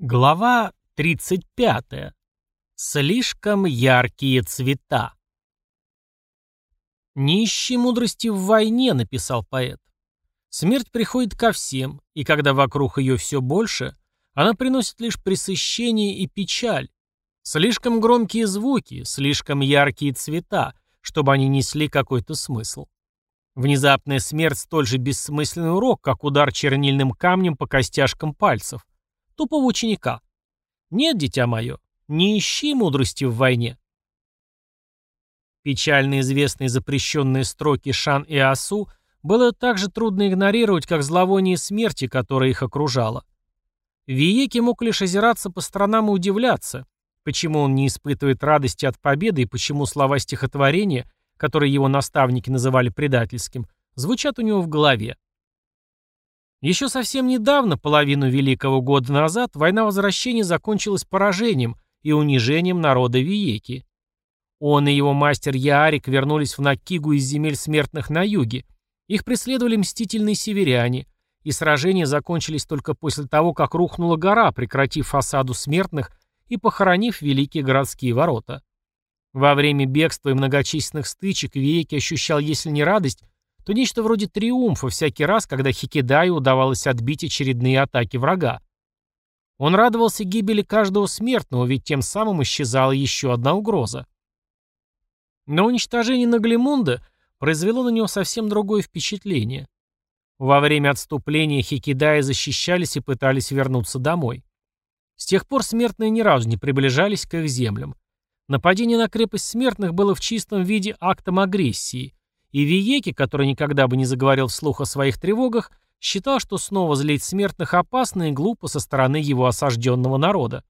Глава 35. Слишком яркие цвета. «Не ищи мудрости в войне», — написал поэт. «Смерть приходит ко всем, и когда вокруг ее все больше, она приносит лишь пресыщение и печаль. Слишком громкие звуки, слишком яркие цвета, чтобы они несли какой-то смысл. Внезапная смерть столь же бессмысленный урок, как удар чернильным камнем по костяшкам пальцев тупого ученика. Нет, дитя мое, не ищи мудрости в войне. Печально известные запрещенные строки Шан и Асу было так же трудно игнорировать, как зловоние смерти, которое их окружало. Виеки мог лишь озираться по сторонам и удивляться, почему он не испытывает радости от победы и почему слова стихотворения, которые его наставники называли предательским, звучат у него в голове. Еще совсем недавно, половину Великого года назад, война возвращения закончилась поражением и унижением народа Виеки. Он и его мастер Яарик вернулись в Накигу из земель смертных на юге. Их преследовали мстительные северяне, и сражения закончились только после того, как рухнула гора, прекратив фасаду смертных и похоронив великие городские ворота. Во время бегства и многочисленных стычек Виеки ощущал, если не радость, то нечто вроде триумфа всякий раз, когда Хикидаю удавалось отбить очередные атаки врага. Он радовался гибели каждого смертного, ведь тем самым исчезала еще одна угроза. Но уничтожение Наглимунда произвело на него совсем другое впечатление. Во время отступления Хикидаи защищались и пытались вернуться домой. С тех пор смертные ни разу не приближались к их землям. Нападение на крепость смертных было в чистом виде актом агрессии, и Виеки, который никогда бы не заговорил вслух о своих тревогах, считал, что снова злить смертных опасно и глупо со стороны его осажденного народа.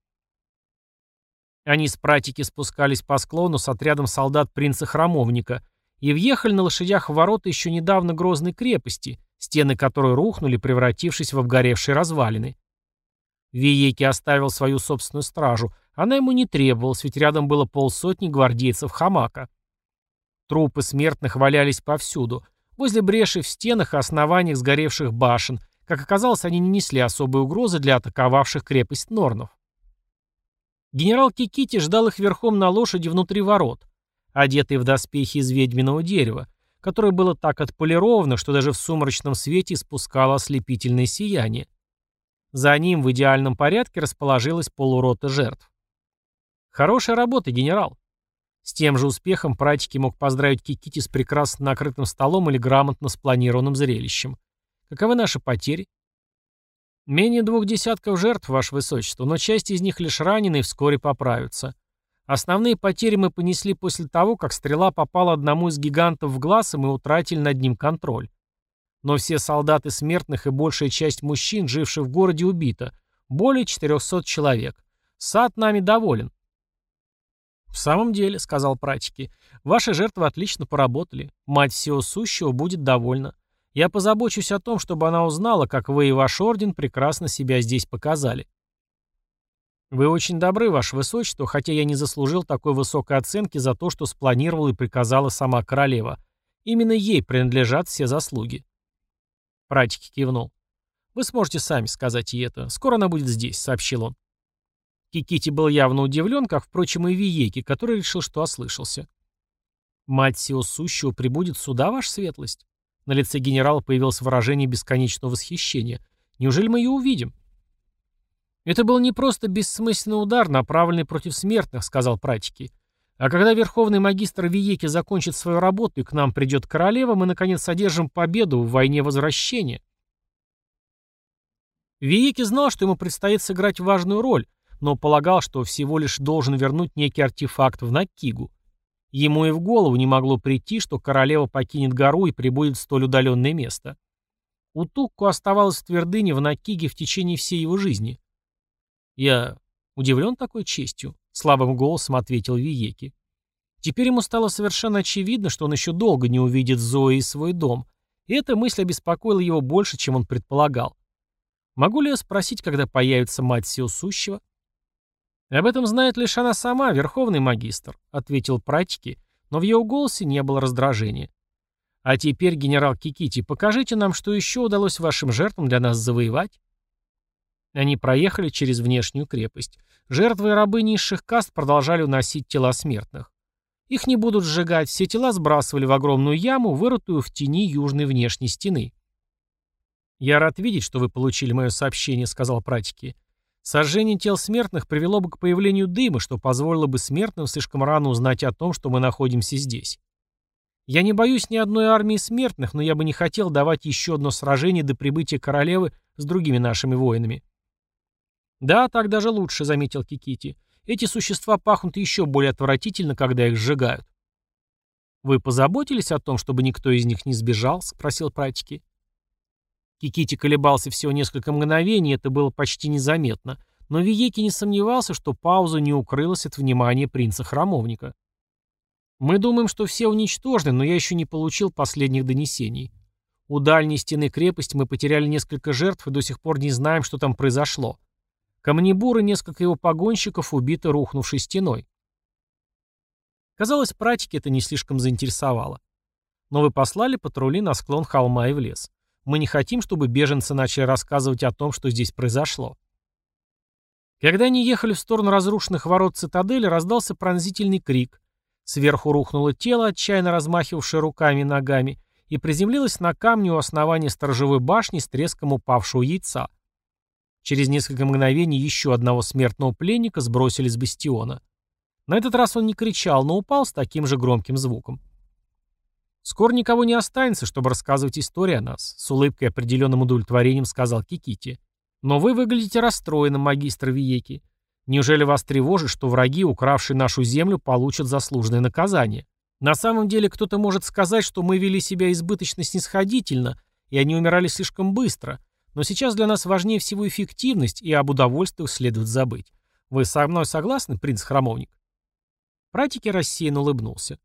Они с пратики спускались по склону с отрядом солдат принца-храмовника и въехали на лошадях в ворота еще недавно грозной крепости, стены которой рухнули, превратившись в обгоревшие развалины. Виеки оставил свою собственную стражу, она ему не требовалась, ведь рядом было полсотни гвардейцев Хамака. Трупы смертных валялись повсюду, возле брешей в стенах и основаниях сгоревших башен. Как оказалось, они не несли особой угрозы для атаковавших крепость Норнов. Генерал Кикити ждал их верхом на лошади внутри ворот, одетый в доспехи из ведьминого дерева, которое было так отполировано, что даже в сумрачном свете испускало ослепительное сияние. За ним в идеальном порядке расположилась полурота жертв. «Хорошая работа, генерал», с тем же успехом практики мог поздравить Кикити с прекрасно накрытым столом или грамотно спланированным зрелищем. Каковы наши потери? Менее двух десятков жертв, Ваше Высочество, но часть из них лишь ранены и вскоре поправятся. Основные потери мы понесли после того, как стрела попала одному из гигантов в глаз, и мы утратили над ним контроль. Но все солдаты смертных и большая часть мужчин, живших в городе, убита. Более 400 человек. Сад нами доволен. «В самом деле», — сказал практики, — «ваши жертвы отлично поработали. Мать всего сущего будет довольна. Я позабочусь о том, чтобы она узнала, как вы и ваш орден прекрасно себя здесь показали». «Вы очень добры, ваше высочество, хотя я не заслужил такой высокой оценки за то, что спланировала и приказала сама королева. Именно ей принадлежат все заслуги». Пратики кивнул. «Вы сможете сами сказать ей это. Скоро она будет здесь», — сообщил он. Кикити был явно удивлен, как, впрочем, и Виеки, который решил, что ослышался. «Мать всего сущего прибудет сюда, ваша светлость?» На лице генерала появилось выражение бесконечного восхищения. «Неужели мы ее увидим?» «Это был не просто бессмысленный удар, направленный против смертных», — сказал пратики. «А когда верховный магистр Виеки закончит свою работу и к нам придет королева, мы, наконец, одержим победу в войне возвращения». Виеки знал, что ему предстоит сыграть важную роль, но полагал, что всего лишь должен вернуть некий артефакт в Накигу. Ему и в голову не могло прийти, что королева покинет гору и прибудет в столь удаленное место. У Тукку оставалась в твердыне в Накиге в течение всей его жизни. «Я удивлен такой честью», — слабым голосом ответил Виеки. Теперь ему стало совершенно очевидно, что он еще долго не увидит Зои и свой дом, и эта мысль обеспокоила его больше, чем он предполагал. Могу ли я спросить, когда появится мать всего сущего? «Об этом знает лишь она сама, верховный магистр», — ответил практики, но в его голосе не было раздражения. «А теперь, генерал Кикити, покажите нам, что еще удалось вашим жертвам для нас завоевать». Они проехали через внешнюю крепость. Жертвы и рабы низших каст продолжали уносить тела смертных. Их не будут сжигать, все тела сбрасывали в огромную яму, вырытую в тени южной внешней стены. «Я рад видеть, что вы получили мое сообщение», — сказал пратики. «Сожжение тел смертных привело бы к появлению дыма, что позволило бы смертным слишком рано узнать о том, что мы находимся здесь. Я не боюсь ни одной армии смертных, но я бы не хотел давать еще одно сражение до прибытия королевы с другими нашими воинами». «Да, так даже лучше», — заметил Кикити. «Эти существа пахнут еще более отвратительно, когда их сжигают». «Вы позаботились о том, чтобы никто из них не сбежал?» — спросил пратики. Кикити колебался всего несколько мгновений, это было почти незаметно, но Виеки не сомневался, что пауза не укрылась от внимания принца-храмовника. «Мы думаем, что все уничтожены, но я еще не получил последних донесений. У дальней стены крепости мы потеряли несколько жертв и до сих пор не знаем, что там произошло. Камнебур и несколько его погонщиков убиты рухнувшей стеной». Казалось, практики это не слишком заинтересовало. Но вы послали патрули на склон холма и в лес. Мы не хотим, чтобы беженцы начали рассказывать о том, что здесь произошло. Когда они ехали в сторону разрушенных ворот цитадели, раздался пронзительный крик. Сверху рухнуло тело, отчаянно размахивавшее руками и ногами, и приземлилось на камне у основания сторожевой башни с треском упавшего яйца. Через несколько мгновений еще одного смертного пленника сбросили с бастиона. На этот раз он не кричал, но упал с таким же громким звуком. «Скоро никого не останется, чтобы рассказывать истории о нас», — с улыбкой и определенным удовлетворением сказал Кикити. «Но вы выглядите расстроенным, магистр Виеки. Неужели вас тревожит, что враги, укравшие нашу землю, получат заслуженное наказание? На самом деле кто-то может сказать, что мы вели себя избыточно снисходительно, и они умирали слишком быстро. Но сейчас для нас важнее всего эффективность, и об удовольствиях следует забыть. Вы со мной согласны, принц-храмовник?» Пратики рассеянно улыбнулся.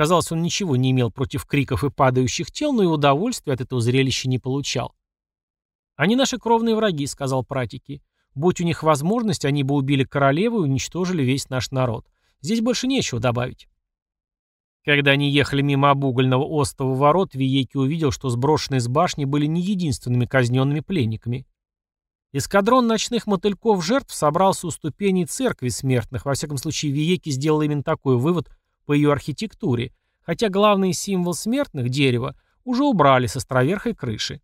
Казалось, он ничего не имел против криков и падающих тел, но и удовольствия от этого зрелища не получал. «Они наши кровные враги», — сказал пратики. «Будь у них возможность, они бы убили королеву и уничтожили весь наш народ. Здесь больше нечего добавить». Когда они ехали мимо обугольного остова ворот, Виеки увидел, что сброшенные с башни были не единственными казненными пленниками. Эскадрон ночных мотыльков жертв собрался у ступеней церкви смертных. Во всяком случае, Виеки сделал именно такой вывод по ее архитектуре, хотя главный символ смертных, дерево, уже убрали с островерхой крыши.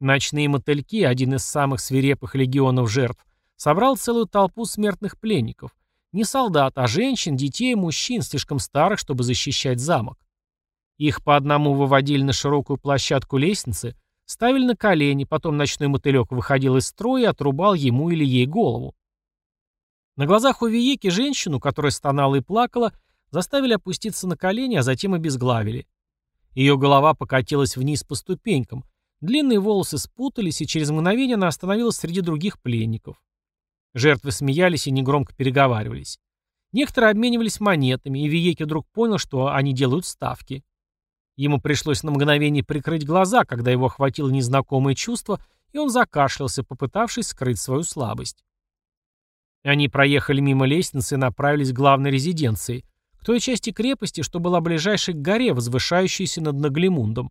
Ночные мотыльки, один из самых свирепых легионов жертв, собрал целую толпу смертных пленников. Не солдат, а женщин, детей и мужчин, слишком старых, чтобы защищать замок. Их по одному выводили на широкую площадку лестницы, ставили на колени, потом ночной мотылек выходил из строя и отрубал ему или ей голову. На глазах у Виеки женщину, которая стонала и плакала, заставили опуститься на колени, а затем обезглавили. Ее голова покатилась вниз по ступенькам, длинные волосы спутались, и через мгновение она остановилась среди других пленников. Жертвы смеялись и негромко переговаривались. Некоторые обменивались монетами, и Виеки вдруг понял, что они делают ставки. Ему пришлось на мгновение прикрыть глаза, когда его охватило незнакомое чувство, и он закашлялся, попытавшись скрыть свою слабость. Они проехали мимо лестницы и направились к главной резиденции, к той части крепости, что была ближайшей к горе, возвышающейся над Наглемундом.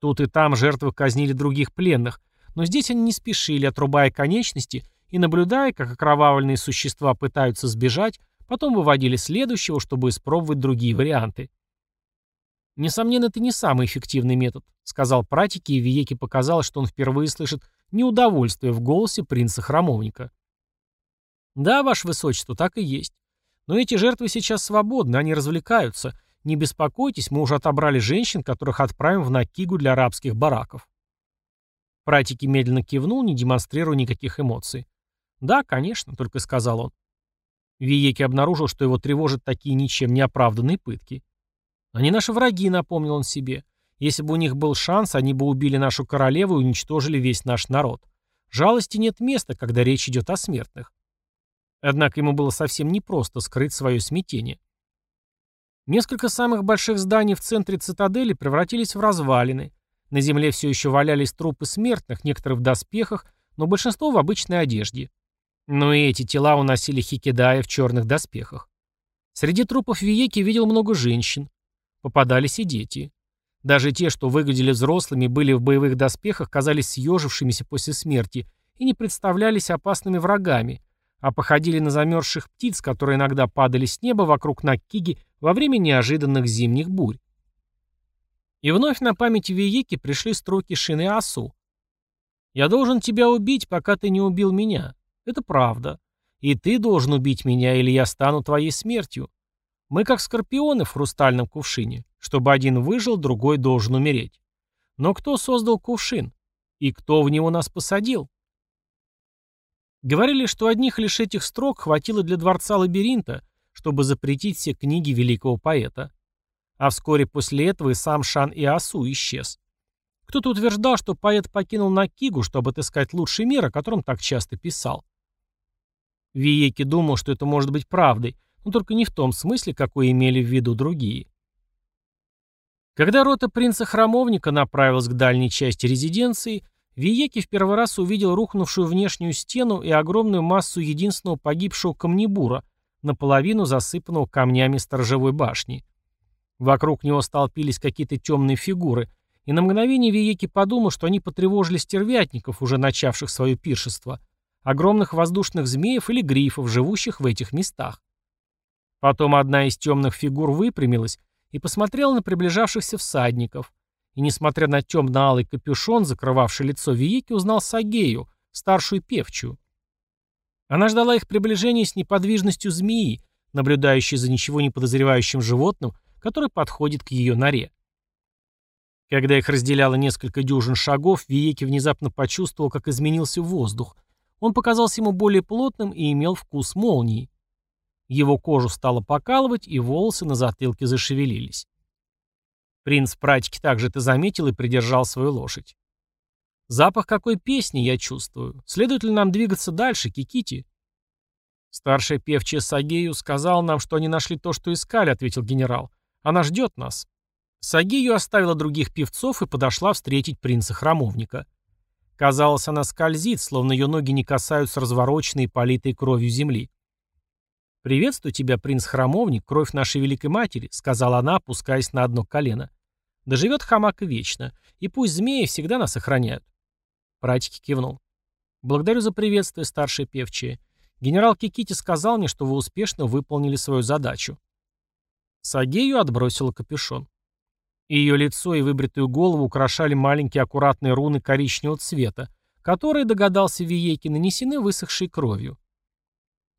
Тут и там жертвы казнили других пленных, но здесь они не спешили, отрубая конечности и наблюдая, как окровавленные существа пытаются сбежать, потом выводили следующего, чтобы испробовать другие варианты. «Несомненно, это не самый эффективный метод», — сказал пратики, и Виеке показалось, что он впервые слышит неудовольствие в голосе принца-храмовника. «Да, ваше высочество, так и есть. Но эти жертвы сейчас свободны, они развлекаются. Не беспокойтесь, мы уже отобрали женщин, которых отправим в Накигу для арабских бараков. Пратики медленно кивнул, не демонстрируя никаких эмоций. «Да, конечно», — только сказал он. Виеки обнаружил, что его тревожат такие ничем не оправданные пытки. «Они наши враги», — напомнил он себе. «Если бы у них был шанс, они бы убили нашу королеву и уничтожили весь наш народ. Жалости нет места, когда речь идет о смертных. Однако ему было совсем непросто скрыть свое смятение. Несколько самых больших зданий в центре цитадели превратились в развалины. На земле все еще валялись трупы смертных, некоторые в доспехах, но большинство в обычной одежде. Но и эти тела уносили Хикидая в черных доспехах. Среди трупов Виеки видел много женщин. Попадались и дети. Даже те, что выглядели взрослыми, были в боевых доспехах, казались съежившимися после смерти и не представлялись опасными врагами, а походили на замерзших птиц, которые иногда падали с неба вокруг Наккиги во время неожиданных зимних бурь. И вновь на память Виеки пришли строки Шины Асу. «Я должен тебя убить, пока ты не убил меня. Это правда. И ты должен убить меня, или я стану твоей смертью. Мы как скорпионы в хрустальном кувшине. Чтобы один выжил, другой должен умереть. Но кто создал кувшин? И кто в него нас посадил? Говорили, что одних лишь этих строк хватило для дворца лабиринта, чтобы запретить все книги великого поэта. А вскоре после этого и сам Шан Иасу исчез. Кто-то утверждал, что поэт покинул Накигу, чтобы отыскать лучший мир, о котором так часто писал. Виеки думал, что это может быть правдой, но только не в том смысле, какой имели в виду другие. Когда рота принца-храмовника направилась к дальней части резиденции, Виеки в первый раз увидел рухнувшую внешнюю стену и огромную массу единственного погибшего камнебура, наполовину засыпанного камнями сторожевой башни. Вокруг него столпились какие-то темные фигуры, и на мгновение Виеки подумал, что они потревожили стервятников, уже начавших свое пиршество, огромных воздушных змеев или грифов, живущих в этих местах. Потом одна из темных фигур выпрямилась и посмотрела на приближавшихся всадников, и, несмотря на темно-алый капюшон, закрывавший лицо Виеки, узнал Сагею, старшую певчую. Она ждала их приближения с неподвижностью змеи, наблюдающей за ничего не подозревающим животным, который подходит к ее норе. Когда их разделяло несколько дюжин шагов, Виеки внезапно почувствовал, как изменился воздух. Он показался ему более плотным и имел вкус молнии. Его кожу стало покалывать, и волосы на затылке зашевелились. Принц Пратики также это заметил и придержал свою лошадь. «Запах какой песни я чувствую. Следует ли нам двигаться дальше, Кикити?» «Старшая певчая Сагею сказал нам, что они нашли то, что искали», — ответил генерал. «Она ждет нас». Сагею оставила других певцов и подошла встретить принца-храмовника. Казалось, она скользит, словно ее ноги не касаются развороченной и политой кровью земли. «Приветствую тебя, принц-храмовник, кровь нашей Великой Матери», — сказала она, опускаясь на одно колено. Да живет хамак вечно, и пусть змеи всегда нас охраняют. Пратики кивнул. Благодарю за приветствие, старшая певчая. Генерал Кикити сказал мне, что вы успешно выполнили свою задачу. Сагею отбросила капюшон. Ее лицо и выбритую голову украшали маленькие аккуратные руны коричневого цвета, которые, догадался Виеки, нанесены высохшей кровью.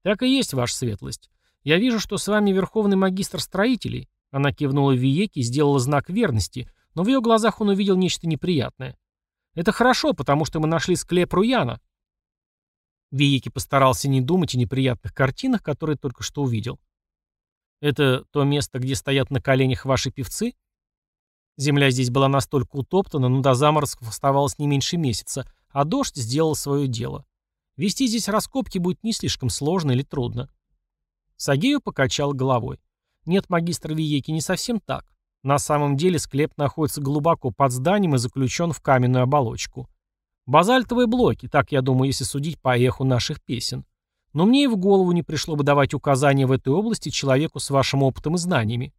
«Так и есть, ваша светлость. Я вижу, что с вами верховный магистр строителей. Она кивнула Виеки и сделала знак верности, но в ее глазах он увидел нечто неприятное. «Это хорошо, потому что мы нашли склеп Руяна». Виеки постарался не думать о неприятных картинах, которые только что увидел. «Это то место, где стоят на коленях ваши певцы?» Земля здесь была настолько утоптана, но до заморозков оставалось не меньше месяца, а дождь сделал свое дело. Вести здесь раскопки будет не слишком сложно или трудно. Сагею покачал головой. Нет, магистр Виеки, не совсем так. На самом деле склеп находится глубоко под зданием и заключен в каменную оболочку. Базальтовые блоки, так я думаю, если судить по эху наших песен. Но мне и в голову не пришло бы давать указания в этой области человеку с вашим опытом и знаниями.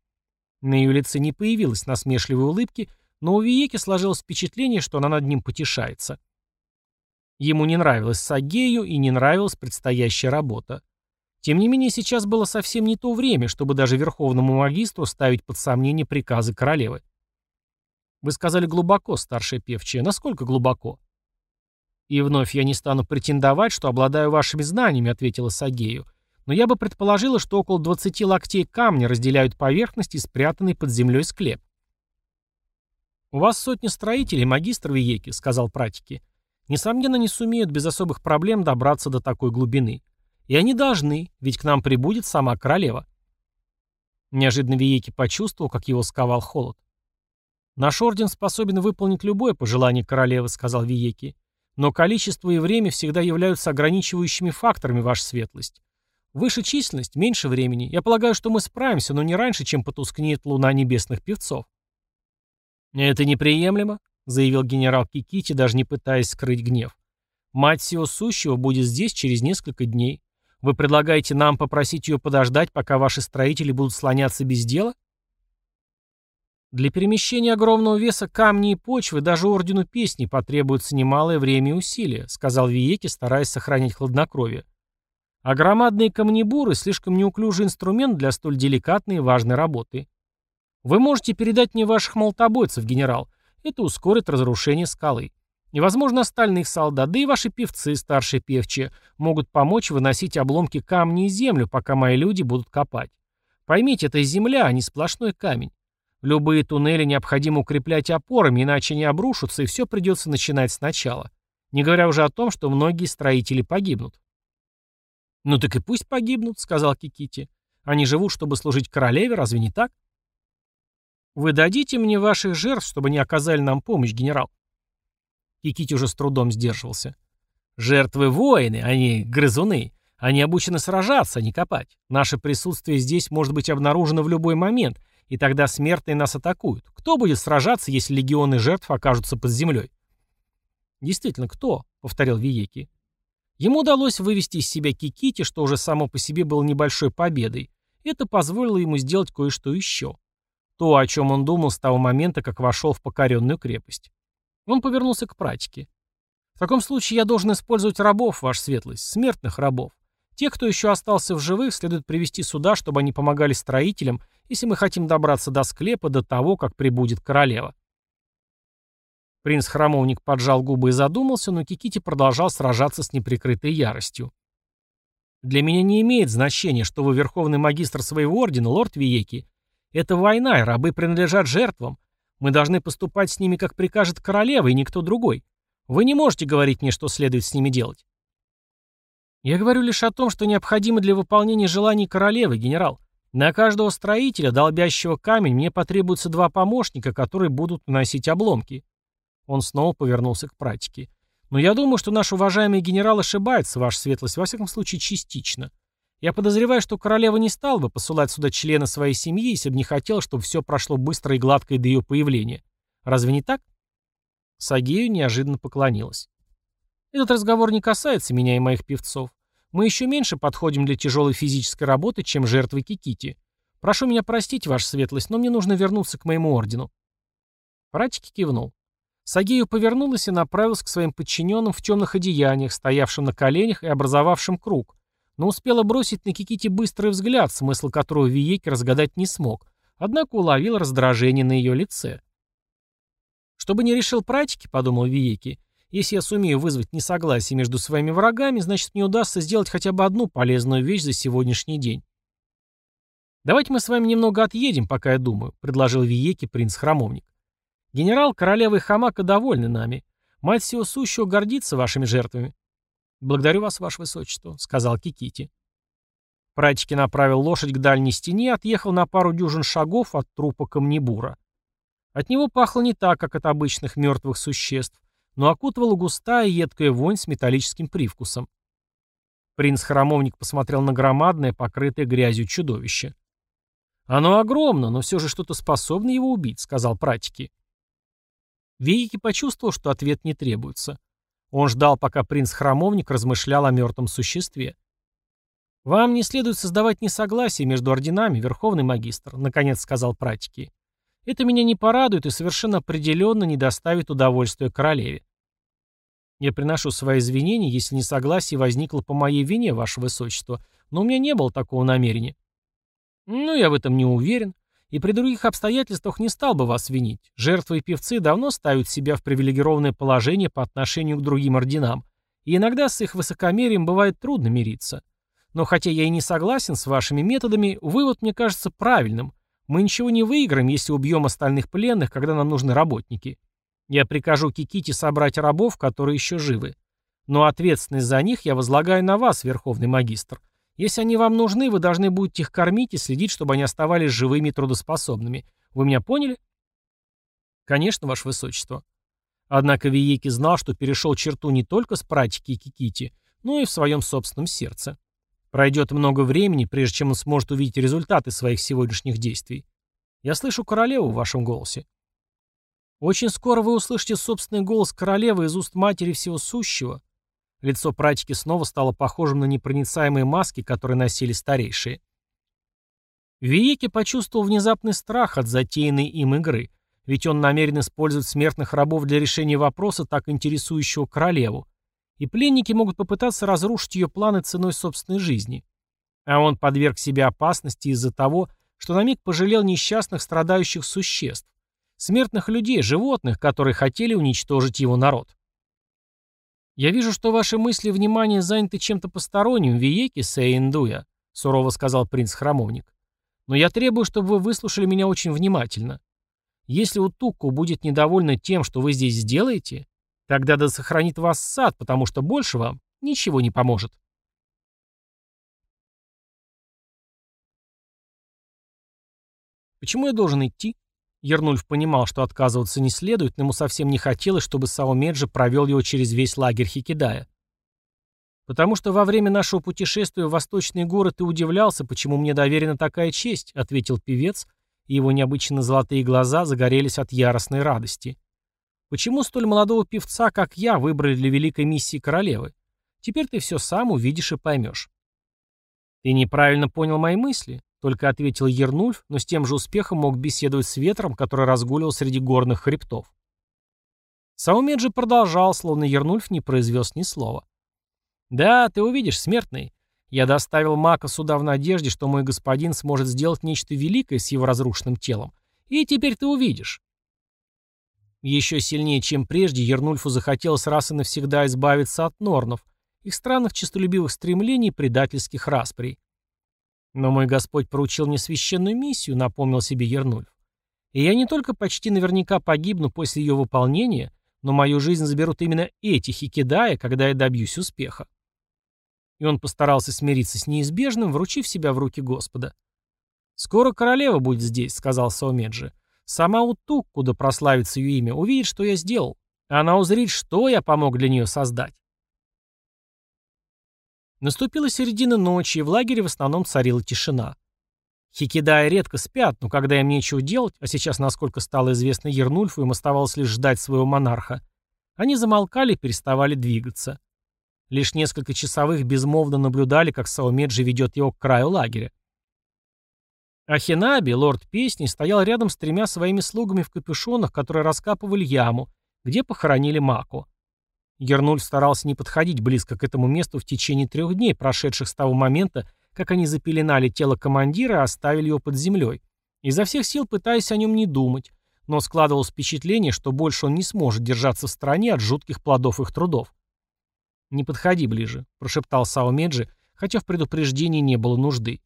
На ее лице не появилось насмешливой улыбки, но у Виеки сложилось впечатление, что она над ним потешается. Ему не нравилось Сагею и не нравилась предстоящая работа. Тем не менее, сейчас было совсем не то время, чтобы даже верховному магистру ставить под сомнение приказы королевы. Вы сказали глубоко, старшая певчая. Насколько глубоко? И вновь я не стану претендовать, что обладаю вашими знаниями, ответила Сагею. Но я бы предположила, что около 20 локтей камня разделяют поверхность и спрятанный под землей склеп. «У вас сотни строителей, магистр Виеки», — сказал пратики. «Несомненно, не сумеют без особых проблем добраться до такой глубины. И они должны, ведь к нам прибудет сама королева. Неожиданно Виеки почувствовал, как его сковал холод. «Наш орден способен выполнить любое пожелание королевы», — сказал Виеки. «Но количество и время всегда являются ограничивающими факторами, ваша светлость. Выше численность, меньше времени. Я полагаю, что мы справимся, но не раньше, чем потускнеет луна небесных певцов». «Это неприемлемо», — заявил генерал Кикити, даже не пытаясь скрыть гнев. «Мать всего сущего будет здесь через несколько дней. Вы предлагаете нам попросить ее подождать, пока ваши строители будут слоняться без дела? Для перемещения огромного веса камней и почвы даже Ордену Песни потребуется немалое время и усилия, сказал Виеки, стараясь сохранить хладнокровие. А громадные камнебуры – слишком неуклюжий инструмент для столь деликатной и важной работы. Вы можете передать мне ваших молотобойцев, генерал. Это ускорит разрушение скалы. И, возможно, остальных солдат, да и ваши певцы, старшие певчие, могут помочь выносить обломки камня и землю, пока мои люди будут копать. Поймите, это земля, а не сплошной камень. Любые туннели необходимо укреплять опорами, иначе они обрушатся, и все придется начинать сначала. Не говоря уже о том, что многие строители погибнут. «Ну так и пусть погибнут», — сказал Кикити. «Они живут, чтобы служить королеве, разве не так?» «Вы дадите мне ваших жертв, чтобы они оказали нам помощь, генерал?» Кикити уже с трудом сдерживался. «Жертвы воины, а не грызуны. Они обучены сражаться, а не копать. Наше присутствие здесь может быть обнаружено в любой момент, и тогда смертные нас атакуют. Кто будет сражаться, если легионы жертв окажутся под землей?» «Действительно, кто?» — повторил Виеки. Ему удалось вывести из себя Кикити, что уже само по себе было небольшой победой. Это позволило ему сделать кое-что еще. То, о чем он думал с того момента, как вошел в покоренную крепость. Он повернулся к практике. «В таком случае я должен использовать рабов, ваша светлость, смертных рабов. Тех, кто еще остался в живых, следует привести сюда, чтобы они помогали строителям, если мы хотим добраться до склепа до того, как прибудет королева». Принц-храмовник поджал губы и задумался, но Кикити продолжал сражаться с неприкрытой яростью. «Для меня не имеет значения, что вы верховный магистр своего ордена, лорд Виеки. Это война, и рабы принадлежат жертвам. Мы должны поступать с ними, как прикажет королева, и никто другой. Вы не можете говорить мне, что следует с ними делать. Я говорю лишь о том, что необходимо для выполнения желаний королевы, генерал. На каждого строителя, долбящего камень, мне потребуются два помощника, которые будут наносить обломки. Он снова повернулся к практике. Но я думаю, что наш уважаемый генерал ошибается, ваша светлость, во всяком случае, частично. Я подозреваю, что королева не стала бы посылать сюда члена своей семьи, если бы не хотела, чтобы все прошло быстро и гладко и до ее появления. Разве не так? Сагею неожиданно поклонилась. Этот разговор не касается меня и моих певцов. Мы еще меньше подходим для тяжелой физической работы, чем жертвы Кикити. Прошу меня простить, ваша светлость, но мне нужно вернуться к моему ордену. Пратики кивнул. Сагею повернулась и направилась к своим подчиненным в темных одеяниях, стоявшим на коленях и образовавшим круг, но успела бросить на Кикити быстрый взгляд, смысл которого Виеки разгадать не смог, однако уловил раздражение на ее лице. «Чтобы не решил практики», — подумал Виеки, «если я сумею вызвать несогласие между своими врагами, значит, мне удастся сделать хотя бы одну полезную вещь за сегодняшний день». «Давайте мы с вами немного отъедем, пока я думаю», — предложил Виеки принц-храмовник. «Генерал, королева и Хамака довольны нами. Мать всего сущего гордится вашими жертвами. «Благодарю вас, ваше высочество», — сказал Кикити. Пратики направил лошадь к дальней стене и отъехал на пару дюжин шагов от трупа камнебура. От него пахло не так, как от обычных мертвых существ, но окутывала густая едкая вонь с металлическим привкусом. Принц-храмовник посмотрел на громадное, покрытое грязью чудовище. «Оно огромно, но все же что-то способно его убить», — сказал пратики. Вейки почувствовал, что ответ не требуется. Он ждал, пока принц-храмовник размышлял о мертвом существе. «Вам не следует создавать несогласие между орденами, верховный магистр», — наконец сказал практики. «Это меня не порадует и совершенно определенно не доставит удовольствия королеве. Я приношу свои извинения, если несогласие возникло по моей вине, ваше высочество, но у меня не было такого намерения». «Ну, я в этом не уверен и при других обстоятельствах не стал бы вас винить. Жертвы и певцы давно ставят себя в привилегированное положение по отношению к другим орденам, и иногда с их высокомерием бывает трудно мириться. Но хотя я и не согласен с вашими методами, вывод мне кажется правильным. Мы ничего не выиграем, если убьем остальных пленных, когда нам нужны работники. Я прикажу Киките собрать рабов, которые еще живы. Но ответственность за них я возлагаю на вас, Верховный Магистр. Если они вам нужны, вы должны будете их кормить и следить, чтобы они оставались живыми и трудоспособными. Вы меня поняли? Конечно, ваше высочество. Однако Виеки знал, что перешел черту не только с практики Кикити, но и в своем собственном сердце. Пройдет много времени, прежде чем он сможет увидеть результаты своих сегодняшних действий. Я слышу королеву в вашем голосе. Очень скоро вы услышите собственный голос королевы из уст матери всего сущего, Лицо пратики снова стало похожим на непроницаемые маски, которые носили старейшие. Виеки почувствовал внезапный страх от затеянной им игры, ведь он намерен использовать смертных рабов для решения вопроса, так интересующего королеву, и пленники могут попытаться разрушить ее планы ценой собственной жизни. А он подверг себе опасности из-за того, что на миг пожалел несчастных страдающих существ, смертных людей, животных, которые хотели уничтожить его народ. «Я вижу, что ваши мысли и внимание заняты чем-то посторонним, Виеки Сейндуя», сурово сказал принц-храмовник. «Но я требую, чтобы вы выслушали меня очень внимательно. Если Утукку будет недовольна тем, что вы здесь сделаете, тогда да сохранит вас сад, потому что больше вам ничего не поможет». «Почему я должен идти?» Ернульф понимал, что отказываться не следует, но ему совсем не хотелось, чтобы Саумеджи провел его через весь лагерь Хикидая. «Потому что во время нашего путешествия в Восточный город ты удивлялся, почему мне доверена такая честь», — ответил певец, и его необычно золотые глаза загорелись от яростной радости. «Почему столь молодого певца, как я, выбрали для великой миссии королевы? Теперь ты все сам увидишь и поймешь». «Ты неправильно понял мои мысли. Только ответил Ернульф, но с тем же успехом мог беседовать с ветром, который разгуливал среди горных хребтов. Саумеджи продолжал, словно Ернульф не произвез ни слова. «Да, ты увидишь, смертный. Я доставил Мака сюда в надежде, что мой господин сможет сделать нечто великое с его разрушенным телом. И теперь ты увидишь». Еще сильнее, чем прежде, Ернульфу захотелось раз и навсегда избавиться от норнов, их странных честолюбивых стремлений и предательских расприй. Но мой Господь поручил мне священную миссию, напомнил себе Ернульф. И я не только почти наверняка погибну после ее выполнения, но мою жизнь заберут именно эти хикидая, когда я добьюсь успеха. И он постарался смириться с неизбежным, вручив себя в руки Господа. «Скоро королева будет здесь», — сказал Саумеджи. «Сама Утук, куда прославится ее имя, увидит, что я сделал. Она узрит, что я помог для нее создать. Наступила середина ночи, и в лагере в основном царила тишина. Хикидаи редко спят, но когда им нечего делать, а сейчас, насколько стало известно Ернульфу, им оставалось лишь ждать своего монарха, они замолкали и переставали двигаться. Лишь несколько часовых безмолвно наблюдали, как Саумеджи ведет его к краю лагеря. Ахинаби, лорд песни, стоял рядом с тремя своими слугами в капюшонах, которые раскапывали яму, где похоронили Маку. Гернуль старался не подходить близко к этому месту в течение трех дней, прошедших с того момента, как они запеленали тело командира и оставили его под землей, изо всех сил пытаясь о нем не думать, но складывалось впечатление, что больше он не сможет держаться в стороне от жутких плодов их трудов. «Не подходи ближе», — прошептал Саумеджи, хотя в предупреждении не было нужды.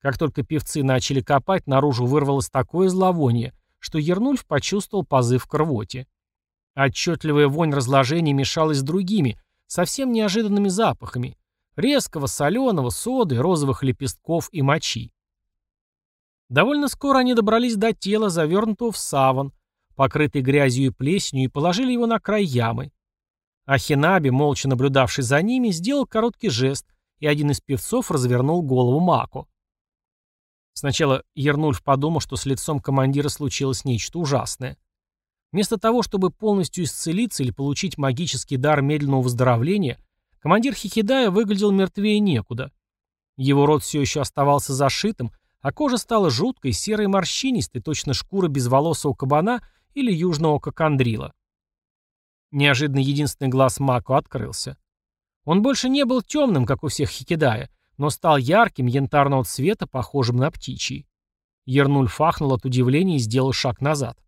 Как только певцы начали копать, наружу вырвалось такое зловоние, что Ернульф почувствовал позыв к рвоте. Отчетливая вонь разложения мешалась с другими, совсем неожиданными запахами. Резкого, соленого, соды, розовых лепестков и мочи. Довольно скоро они добрались до тела, завернутого в саван, покрытый грязью и плесенью, и положили его на край ямы. Ахинаби, молча наблюдавший за ними, сделал короткий жест, и один из певцов развернул голову Маку. Сначала Ернульф подумал, что с лицом командира случилось нечто ужасное. Вместо того, чтобы полностью исцелиться или получить магический дар медленного выздоровления, командир Хихидая выглядел мертвее некуда. Его рот все еще оставался зашитым, а кожа стала жуткой, серой морщинистой, точно шкура безволосого кабана или южного кокандрила. Неожиданно единственный глаз Мако открылся. Он больше не был темным, как у всех Хикидая, но стал ярким, янтарного цвета, похожим на птичий. Ернуль фахнул от удивления и сделал шаг назад.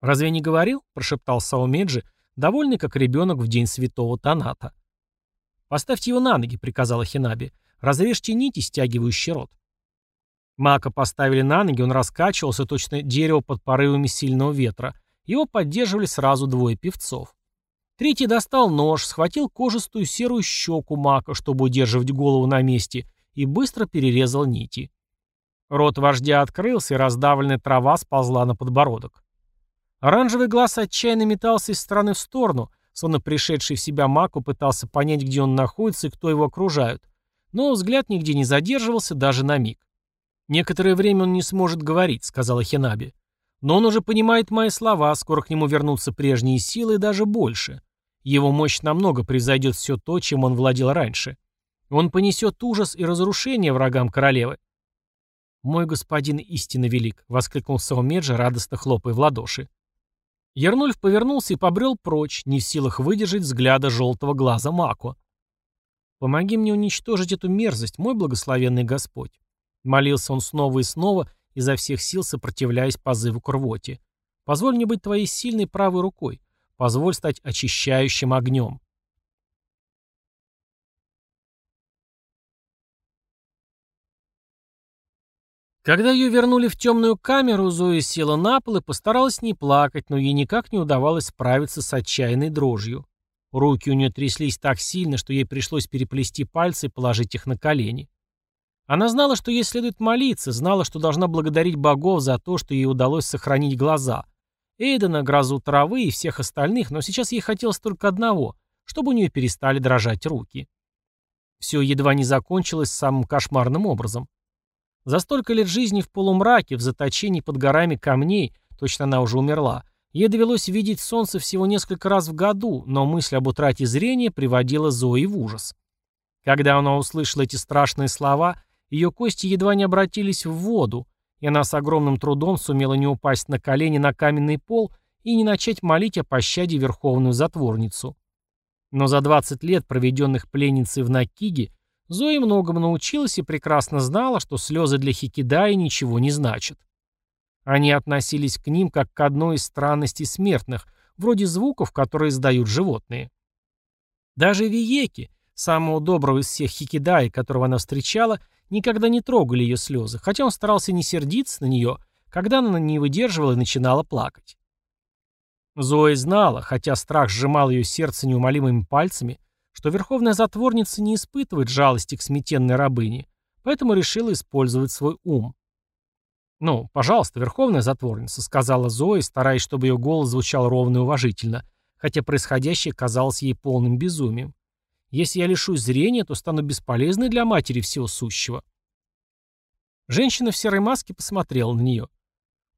«Разве не говорил?» – прошептал Саумеджи, довольный как ребенок в день святого Таната. «Поставьте его на ноги», – приказала Хинаби. «Разрежьте нити, стягивающие рот». Мака поставили на ноги, он раскачивался, точно дерево под порывами сильного ветра. Его поддерживали сразу двое певцов. Третий достал нож, схватил кожистую серую щеку Мака, чтобы удерживать голову на месте, и быстро перерезал нити. Рот вождя открылся, и раздавленная трава сползла на подбородок. Оранжевый глаз отчаянно метался из стороны в сторону, словно пришедший в себя Маку пытался понять, где он находится и кто его окружают. Но взгляд нигде не задерживался даже на миг. «Некоторое время он не сможет говорить», — сказала Хинаби. «Но он уже понимает мои слова, скоро к нему вернутся прежние силы и даже больше. Его мощь намного превзойдет все то, чем он владел раньше. Он понесет ужас и разрушение врагам королевы». «Мой господин истинно велик», — воскликнул Саумеджи, радостно хлопая в ладоши. Ернульф повернулся и побрел прочь, не в силах выдержать взгляда желтого глаза Мако. «Помоги мне уничтожить эту мерзость, мой благословенный Господь!» Молился он снова и снова, изо всех сил сопротивляясь позыву к рвоте. «Позволь мне быть твоей сильной правой рукой. Позволь стать очищающим огнем». Когда ее вернули в темную камеру, Зоя села на пол и постаралась не плакать, но ей никак не удавалось справиться с отчаянной дрожью. Руки у нее тряслись так сильно, что ей пришлось переплести пальцы и положить их на колени. Она знала, что ей следует молиться, знала, что должна благодарить богов за то, что ей удалось сохранить глаза. Эйдена, грозу травы и всех остальных, но сейчас ей хотелось только одного, чтобы у нее перестали дрожать руки. Все едва не закончилось самым кошмарным образом. За столько лет жизни в полумраке, в заточении под горами камней, точно она уже умерла, ей довелось видеть солнце всего несколько раз в году, но мысль об утрате зрения приводила Зои в ужас. Когда она услышала эти страшные слова, ее кости едва не обратились в воду, и она с огромным трудом сумела не упасть на колени на каменный пол и не начать молить о пощаде верховную затворницу. Но за 20 лет, проведенных пленницей в Накиге, Зои многому научилась и прекрасно знала, что слезы для Хикидаи ничего не значат. Они относились к ним как к одной из странностей смертных, вроде звуков, которые издают животные. Даже Виеки, самого доброго из всех Хикидаи, которого она встречала, никогда не трогали ее слезы, хотя он старался не сердиться на нее, когда она не выдерживала и начинала плакать. Зоя знала, хотя страх сжимал ее сердце неумолимыми пальцами, что верховная затворница не испытывает жалости к сметенной рабыне, поэтому решила использовать свой ум. «Ну, пожалуйста, верховная затворница», — сказала Зоя, стараясь, чтобы ее голос звучал ровно и уважительно, хотя происходящее казалось ей полным безумием. «Если я лишусь зрения, то стану бесполезной для матери всего сущего». Женщина в серой маске посмотрела на нее.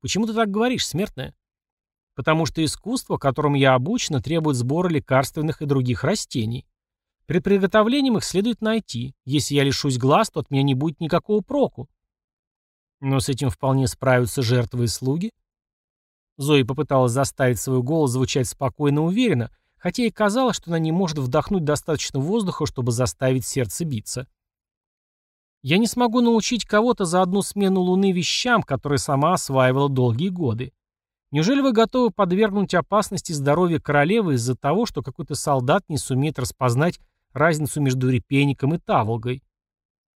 «Почему ты так говоришь, смертная?» «Потому что искусство, которому я обучена, требует сбора лекарственных и других растений. При приготовлении их следует найти. Если я лишусь глаз, то от меня не будет никакого проку. Но с этим вполне справятся жертвы и слуги. Зои попыталась заставить свой голос звучать спокойно и уверенно, хотя и казалось, что она не может вдохнуть достаточно воздуха, чтобы заставить сердце биться. Я не смогу научить кого-то за одну смену Луны вещам, которые сама осваивала долгие годы. Неужели вы готовы подвергнуть опасности здоровья королевы из-за того, что какой-то солдат не сумеет распознать разницу между репейником и таволгой.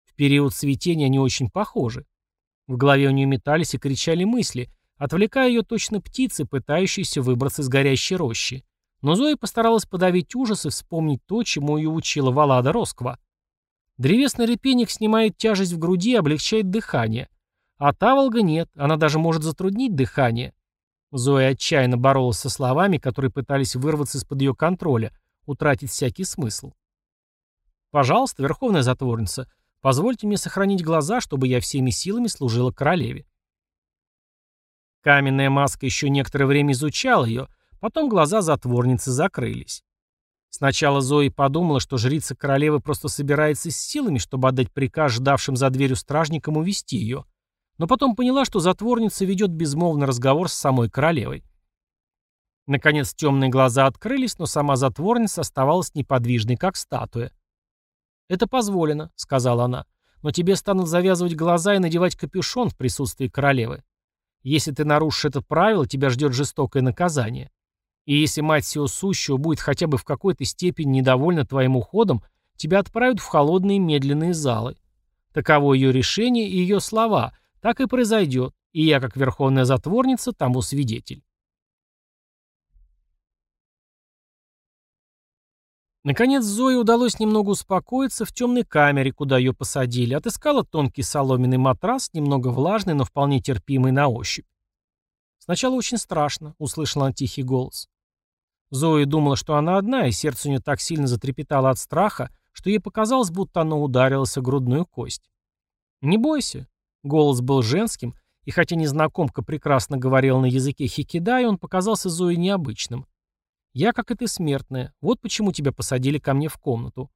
В период цветения они очень похожи. В голове у нее метались и кричали мысли, отвлекая ее точно птицы, пытающиеся выбраться из горящей рощи. Но Зоя постаралась подавить ужас и вспомнить то, чему ее учила Валада Росква. Древесный репейник снимает тяжесть в груди и облегчает дыхание. А таволга нет, она даже может затруднить дыхание. Зоя отчаянно боролась со словами, которые пытались вырваться из-под ее контроля, утратить всякий смысл. Пожалуйста, верховная затворница, позвольте мне сохранить глаза, чтобы я всеми силами служила королеве. Каменная маска еще некоторое время изучала ее, потом глаза затворницы закрылись. Сначала Зои подумала, что жрица королевы просто собирается с силами, чтобы отдать приказ ждавшим за дверью стражникам увести ее. Но потом поняла, что затворница ведет безмолвный разговор с самой королевой. Наконец темные глаза открылись, но сама затворница оставалась неподвижной, как статуя. «Это позволено», — сказала она. «Но тебе станут завязывать глаза и надевать капюшон в присутствии королевы. Если ты нарушишь это правило, тебя ждет жестокое наказание. И если мать всего сущего будет хотя бы в какой-то степени недовольна твоим уходом, тебя отправят в холодные медленные залы. Таково ее решение и ее слова. Так и произойдет. И я, как верховная затворница, тому свидетель». Наконец Зое удалось немного успокоиться в темной камере, куда ее посадили, отыскала тонкий соломенный матрас, немного влажный, но вполне терпимый на ощупь. «Сначала очень страшно», — услышала она тихий голос. Зоя думала, что она одна, и сердце у нее так сильно затрепетало от страха, что ей показалось, будто оно ударилось о грудную кость. «Не бойся», — голос был женским, и хотя незнакомка прекрасно говорила на языке хикидай, он показался Зое необычным. Я, как и ты, смертная. Вот почему тебя посадили ко мне в комнату».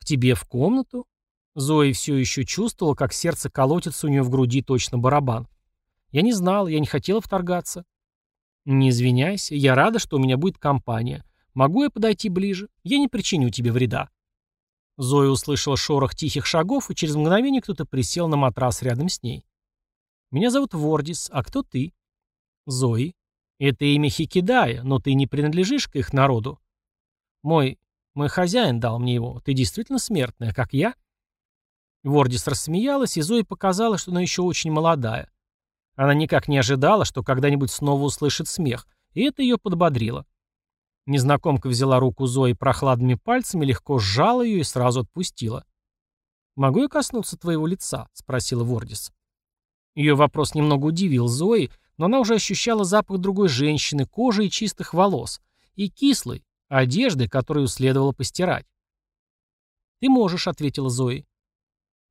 «К тебе в комнату?» Зои все еще чувствовала, как сердце колотится у нее в груди точно барабан. Я не знала, я не хотела вторгаться. Не извиняйся, я рада, что у меня будет компания. Могу я подойти ближе? Я не причиню тебе вреда. Зоя услышала шорох тихих шагов, и через мгновение кто-то присел на матрас рядом с ней. «Меня зовут Вордис, а кто ты?» «Зои. Это имя Хикидая, но ты не принадлежишь к их народу. Мой... мой хозяин дал мне его. Ты действительно смертная, как я?» Вордис рассмеялась, и Зои показала, что она еще очень молодая. Она никак не ожидала, что когда-нибудь снова услышит смех, и это ее подбодрило. Незнакомка взяла руку Зои прохладными пальцами, легко сжала ее и сразу отпустила. «Могу я коснуться твоего лица?» — спросила Вордис. Ее вопрос немного удивил Зои, но она уже ощущала запах другой женщины, кожи и чистых волос, и кислой, одежды, которую следовало постирать. «Ты можешь», — ответила Зои.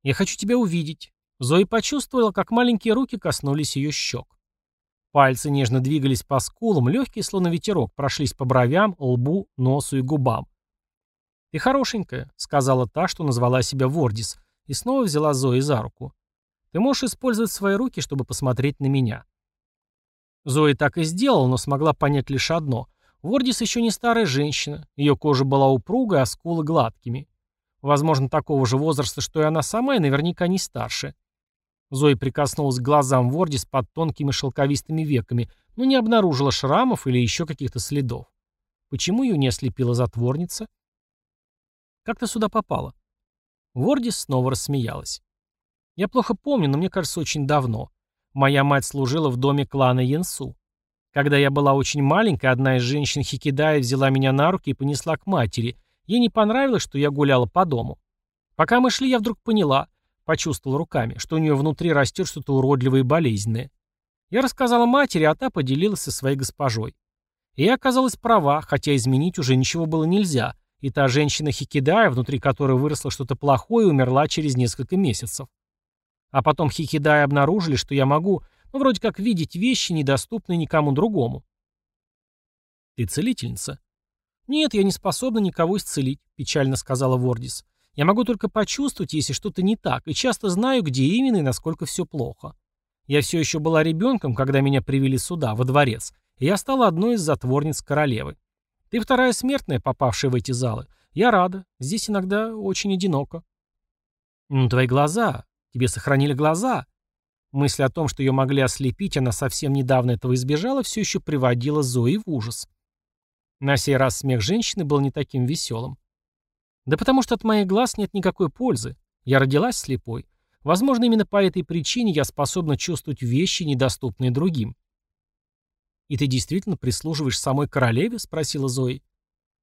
«Я хочу тебя увидеть». Зои почувствовала, как маленькие руки коснулись ее щек. Пальцы нежно двигались по скулам, легкие, словно ветерок, прошлись по бровям, лбу, носу и губам. «Ты хорошенькая», — сказала та, что назвала себя Вордис, и снова взяла Зои за руку. «Ты можешь использовать свои руки, чтобы посмотреть на меня». Зои так и сделала, но смогла понять лишь одно. Вордис еще не старая женщина, ее кожа была упругой, а скулы гладкими. Возможно, такого же возраста, что и она сама, и наверняка не старше. Зои прикоснулась к глазам Вордис под тонкими шелковистыми веками, но не обнаружила шрамов или еще каких-то следов. Почему ее не ослепила затворница? Как ты сюда попала? Вордис снова рассмеялась. Я плохо помню, но мне кажется, очень давно. Моя мать служила в доме клана Янсу. Когда я была очень маленькая, одна из женщин Хикидая взяла меня на руки и понесла к матери. Ей не понравилось, что я гуляла по дому. Пока мы шли, я вдруг поняла, Почувствовал руками, что у нее внутри растет что-то уродливое и болезненное. Я рассказала матери, а та поделилась со своей госпожой. И я оказалась права, хотя изменить уже ничего было нельзя, и та женщина Хикидая, внутри которой выросло что-то плохое, умерла через несколько месяцев. А потом Хикидая обнаружили, что я могу, ну, вроде как видеть вещи, недоступные никому другому. «Ты целительница?» «Нет, я не способна никого исцелить», — печально сказала Вордис. Я могу только почувствовать, если что-то не так, и часто знаю, где именно и насколько все плохо. Я все еще была ребенком, когда меня привели сюда, во дворец, и я стала одной из затворниц королевы. Ты вторая смертная, попавшая в эти залы. Я рада. Здесь иногда очень одиноко. Ну, твои глаза. Тебе сохранили глаза. Мысль о том, что ее могли ослепить, она совсем недавно этого избежала, все еще приводила Зои в ужас. На сей раз смех женщины был не таким веселым. Да потому что от моих глаз нет никакой пользы. Я родилась слепой. Возможно, именно по этой причине я способна чувствовать вещи, недоступные другим. «И ты действительно прислуживаешь самой королеве?» — спросила Зои.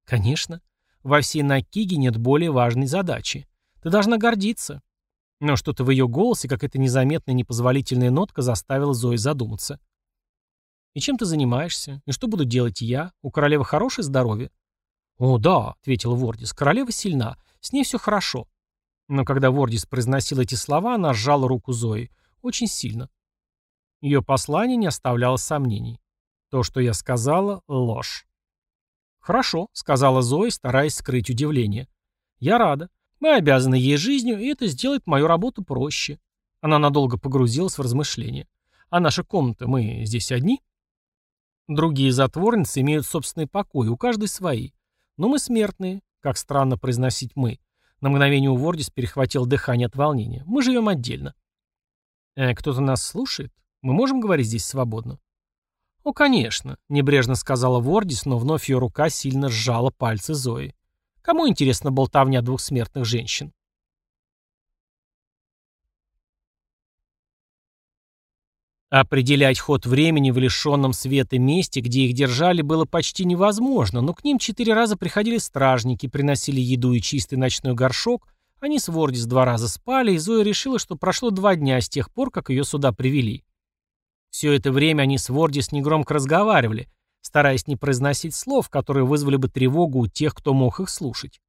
«Конечно. Во всей Накиге нет более важной задачи. Ты должна гордиться». Но что-то в ее голосе, как эта незаметная непозволительная нотка, заставила Зои задуматься. «И чем ты занимаешься? И что буду делать я? У королевы хорошее здоровье?» «О, да», — ответил Вордис, — «королева сильна, с ней все хорошо». Но когда Вордис произносил эти слова, она сжала руку Зои. Очень сильно. Ее послание не оставляло сомнений. То, что я сказала, — ложь. «Хорошо», — сказала Зои, стараясь скрыть удивление. «Я рада. Мы обязаны ей жизнью, и это сделает мою работу проще». Она надолго погрузилась в размышления. «А наша комната, мы здесь одни?» Другие затворницы имеют собственный покой, у каждой свои. Но мы смертные, как странно произносить «мы». На мгновение у Вордис перехватил дыхание от волнения. Мы живем отдельно. Э, кто-то нас слушает? Мы можем говорить здесь свободно? «О, конечно», — небрежно сказала Вордис, но вновь ее рука сильно сжала пальцы Зои. «Кому интересна болтовня двух смертных женщин?» Определять ход времени в лишенном света месте, где их держали, было почти невозможно, но к ним четыре раза приходили стражники, приносили еду и чистый ночной горшок, они с Вордис два раза спали, и Зоя решила, что прошло два дня с тех пор, как ее сюда привели. Все это время они с Вордис негромко разговаривали, стараясь не произносить слов, которые вызвали бы тревогу у тех, кто мог их слушать.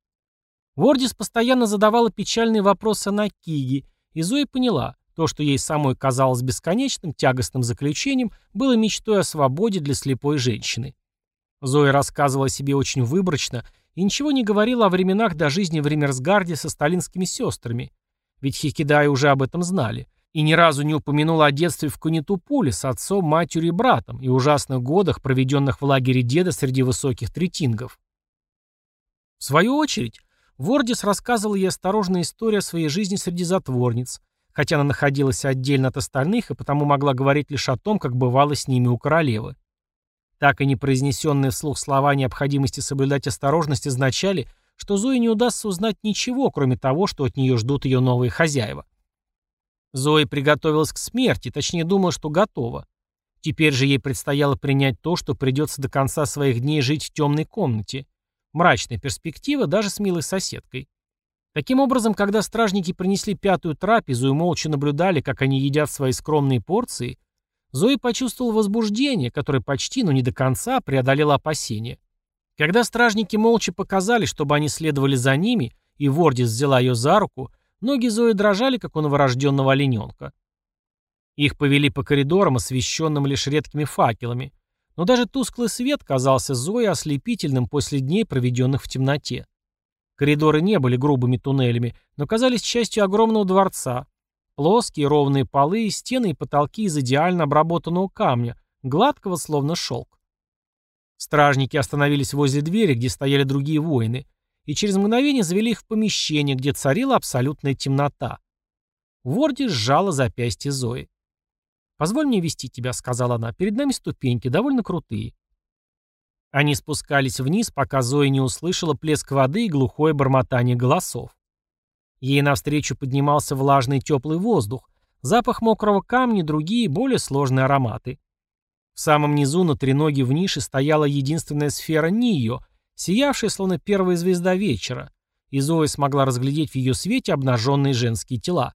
Вордис постоянно задавала печальные вопросы на Киги, и Зоя поняла, то, что ей самой казалось бесконечным, тягостным заключением, было мечтой о свободе для слепой женщины. Зоя рассказывала себе очень выборочно и ничего не говорила о временах до жизни в Ремерсгарде со сталинскими сестрами. ведь Хикидаи уже об этом знали, и ни разу не упомянула о детстве в Конитупуле с отцом, матерью и братом и ужасных годах, проведенных в лагере деда среди высоких третингов. В свою очередь, Вордис рассказывал ей осторожную историю о своей жизни среди затворниц, хотя она находилась отдельно от остальных и потому могла говорить лишь о том, как бывало с ними у королевы. Так и непроизнесенные вслух слова необходимости соблюдать осторожность означали, что Зое не удастся узнать ничего, кроме того, что от нее ждут ее новые хозяева. Зоя приготовилась к смерти, точнее думала, что готова. Теперь же ей предстояло принять то, что придется до конца своих дней жить в темной комнате. Мрачная перспектива даже с милой соседкой. Таким образом, когда стражники принесли пятую трапезу и молча наблюдали, как они едят свои скромные порции, Зои почувствовал возбуждение, которое почти, но не до конца, преодолело опасения. Когда стражники молча показали, чтобы они следовали за ними, и Вордис взяла ее за руку, ноги Зои дрожали, как у новорожденного олененка. Их повели по коридорам, освещенным лишь редкими факелами, но даже тусклый свет казался Зое ослепительным после дней, проведенных в темноте. Коридоры не были грубыми туннелями, но казались частью огромного дворца. Плоские ровные полы, стены и потолки из идеально обработанного камня, гладкого, словно шелк. Стражники остановились возле двери, где стояли другие воины, и через мгновение завели их в помещение, где царила абсолютная темнота. Ворди сжала запястье Зои. «Позволь мне вести тебя», — сказала она. «Перед нами ступеньки, довольно крутые». Они спускались вниз, пока Зоя не услышала плеск воды и глухое бормотание голосов. Ей навстречу поднимался влажный теплый воздух, запах мокрого камня и другие, более сложные ароматы. В самом низу на треноге в нише стояла единственная сфера Нио, сиявшая словно первая звезда вечера, и Зоя смогла разглядеть в ее свете обнаженные женские тела.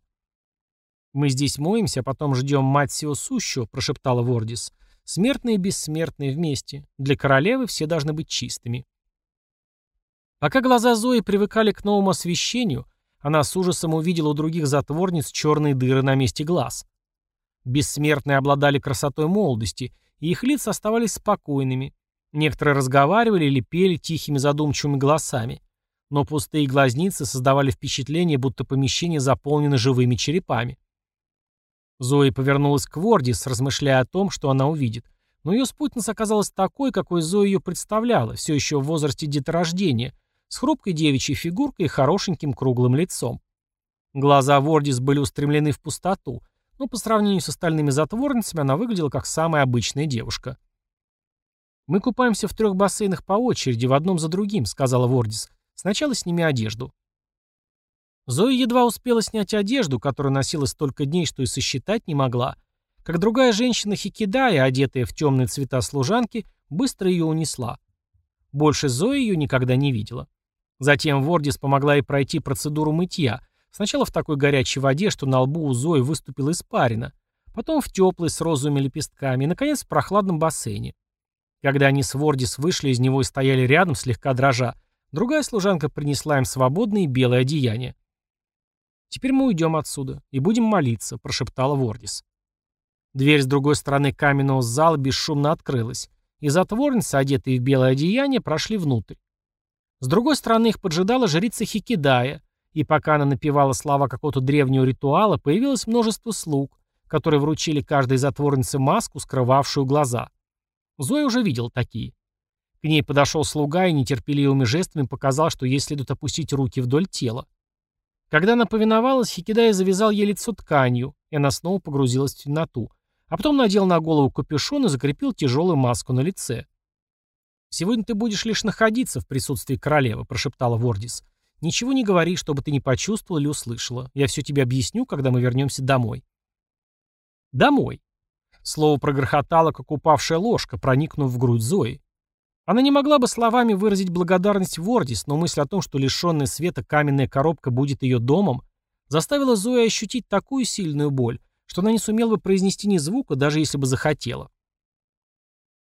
«Мы здесь моемся, а потом ждем мать всего сущего», — прошептала Вордис. Смертные и бессмертные вместе. Для королевы все должны быть чистыми. Пока глаза Зои привыкали к новому освещению, она с ужасом увидела у других затворниц черные дыры на месте глаз. Бессмертные обладали красотой молодости, и их лица оставались спокойными. Некоторые разговаривали или пели тихими задумчивыми голосами. Но пустые глазницы создавали впечатление, будто помещение заполнено живыми черепами. Зои повернулась к Вордис, размышляя о том, что она увидит. Но ее спутница оказалась такой, какой Зоя ее представляла, все еще в возрасте деторождения, с хрупкой девичьей фигуркой и хорошеньким круглым лицом. Глаза Вордис были устремлены в пустоту, но по сравнению с остальными затворницами она выглядела как самая обычная девушка. «Мы купаемся в трех бассейнах по очереди, в одном за другим», — сказала Вордис. «Сначала сними одежду». Зоя едва успела снять одежду, которую носила столько дней, что и сосчитать не могла, как другая женщина Хикидая, одетая в темные цвета служанки, быстро ее унесла. Больше Зоя ее никогда не видела. Затем Вордис помогла ей пройти процедуру мытья, сначала в такой горячей воде, что на лбу у Зои выступила испарина, потом в теплой с розовыми лепестками и, наконец, в прохладном бассейне. Когда они с Вордис вышли из него и стояли рядом, слегка дрожа, другая служанка принесла им свободные белые одеяния. «Теперь мы уйдем отсюда и будем молиться», — прошептала Вордис. Дверь с другой стороны каменного зала бесшумно открылась, и затворницы, одетые в белое одеяние, прошли внутрь. С другой стороны их поджидала жрица Хикидая, и пока она напевала слова какого-то древнего ритуала, появилось множество слуг, которые вручили каждой затворнице маску, скрывавшую глаза. Зоя уже видел такие. К ней подошел слуга и нетерпеливыми жестами показал, что ей следует опустить руки вдоль тела. Когда она повиновалась, Хикидая завязал ей лицо тканью, и она снова погрузилась в темноту, а потом надел на голову капюшон и закрепил тяжелую маску на лице. «Сегодня ты будешь лишь находиться в присутствии королевы», — прошептала Вордис. «Ничего не говори, чтобы ты не почувствовала или услышала. Я все тебе объясню, когда мы вернемся домой». «Домой». Слово прогрохотало, как упавшая ложка, проникнув в грудь Зои. Она не могла бы словами выразить благодарность Вордис, но мысль о том, что лишенная света каменная коробка будет ее домом, заставила Зою ощутить такую сильную боль, что она не сумела бы произнести ни звука, даже если бы захотела.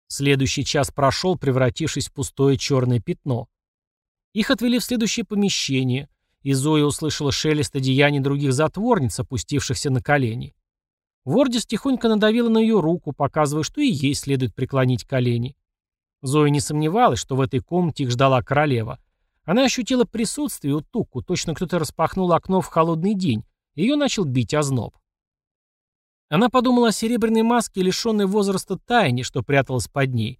Следующий час прошел, превратившись в пустое черное пятно. Их отвели в следующее помещение, и Зоя услышала шелест одеяний других затворниц, опустившихся на колени. Вордис тихонько надавила на ее руку, показывая, что и ей следует преклонить колени. Зоя не сомневалась, что в этой комнате их ждала королева. Она ощутила присутствие у Туку, точно кто-то распахнул окно в холодный день, Ее начал бить озноб. Она подумала о серебряной маске, лишенной возраста тайне, что пряталась под ней.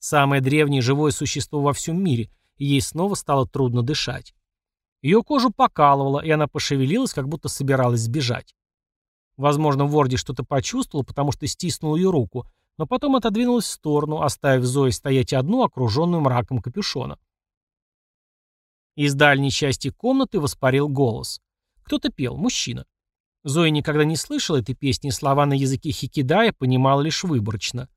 Самое древнее живое существо во всем мире, и ей снова стало трудно дышать. Ее кожу покалывало, и она пошевелилась, как будто собиралась сбежать. Возможно, Ворди что-то почувствовал, потому что стиснул ее руку, но потом отодвинулась в сторону, оставив Зои стоять одну, окруженную мраком капюшона. Из дальней части комнаты воспарил голос. Кто-то пел, мужчина. Зоя никогда не слышала этой песни, слова на языке хикидая понимала лишь выборочно.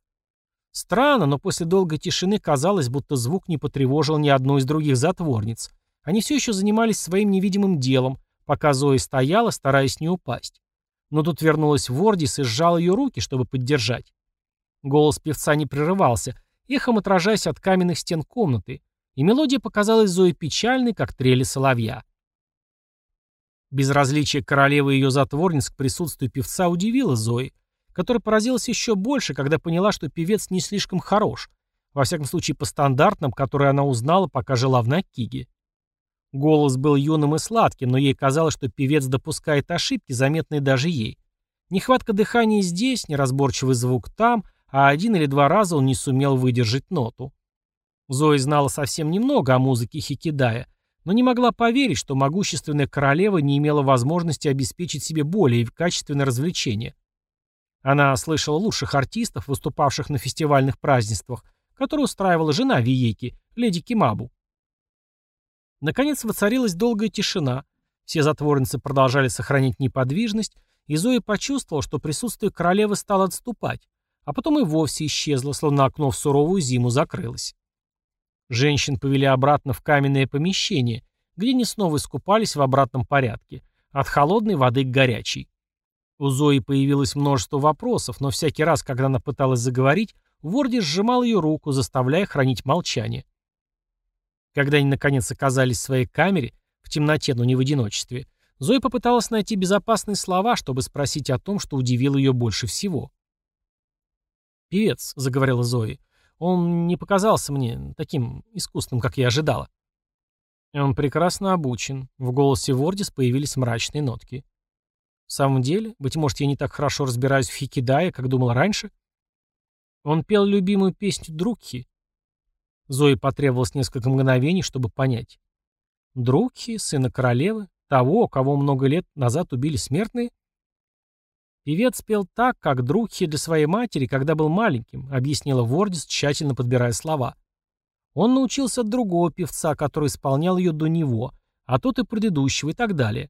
Странно, но после долгой тишины казалось, будто звук не потревожил ни одну из других затворниц. Они все еще занимались своим невидимым делом, пока Зоя стояла, стараясь не упасть. Но тут вернулась Вордис и сжала ее руки, чтобы поддержать. Голос певца не прерывался, эхом отражаясь от каменных стен комнаты, и мелодия показалась Зое печальной, как трели соловья. Безразличие королевы и ее затворниц к присутствию певца удивило Зои, которая поразилась еще больше, когда поняла, что певец не слишком хорош, во всяком случае по стандартам, которые она узнала, пока жила в Накиге. Голос был юным и сладким, но ей казалось, что певец допускает ошибки, заметные даже ей. Нехватка дыхания здесь, неразборчивый звук там, а один или два раза он не сумел выдержать ноту. Зои знала совсем немного о музыке Хикидая, но не могла поверить, что могущественная королева не имела возможности обеспечить себе более качественное развлечение. Она слышала лучших артистов, выступавших на фестивальных празднествах, которые устраивала жена Виеки, леди Кимабу. Наконец воцарилась долгая тишина, все затворницы продолжали сохранять неподвижность, и Зоя почувствовала, что присутствие королевы стало отступать, а потом и вовсе исчезло, словно окно в суровую зиму закрылось. Женщин повели обратно в каменное помещение, где они снова искупались в обратном порядке, от холодной воды к горячей. У Зои появилось множество вопросов, но всякий раз, когда она пыталась заговорить, Ворди сжимал ее руку, заставляя хранить молчание. Когда они наконец оказались в своей камере, в темноте, но не в одиночестве, Зоя попыталась найти безопасные слова, чтобы спросить о том, что удивило ее больше всего. «Певец», — заговорила Зои, он не показался мне таким искусным, как я ожидала. Он прекрасно обучен. В голосе Вордис появились мрачные нотки. В самом деле, быть может, я не так хорошо разбираюсь в хикидае, как думал раньше? Он пел любимую песню Друкхи. Зои потребовалось несколько мгновений, чтобы понять. Друкхи, сына королевы, того, кого много лет назад убили смертные? Певец пел так, как Друкхи для своей матери, когда был маленьким, объяснила Вордис, тщательно подбирая слова. Он научился от другого певца, который исполнял ее до него, а тот и предыдущего и так далее.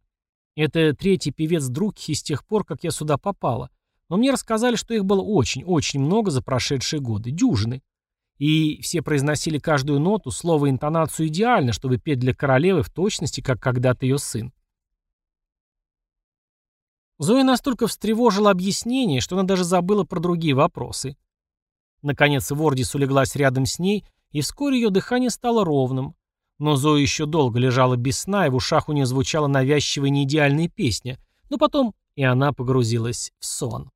Это третий певец Друкхи с тех пор, как я сюда попала. Но мне рассказали, что их было очень-очень много за прошедшие годы, дюжины. И все произносили каждую ноту, слово и интонацию идеально, чтобы петь для королевы в точности, как когда-то ее сын. Зоя настолько встревожила объяснение, что она даже забыла про другие вопросы. Наконец Вордис улеглась рядом с ней, и вскоре ее дыхание стало ровным. Но Зоя еще долго лежала без сна, и в ушах у нее звучала навязчивая неидеальная песня, но потом и она погрузилась в сон.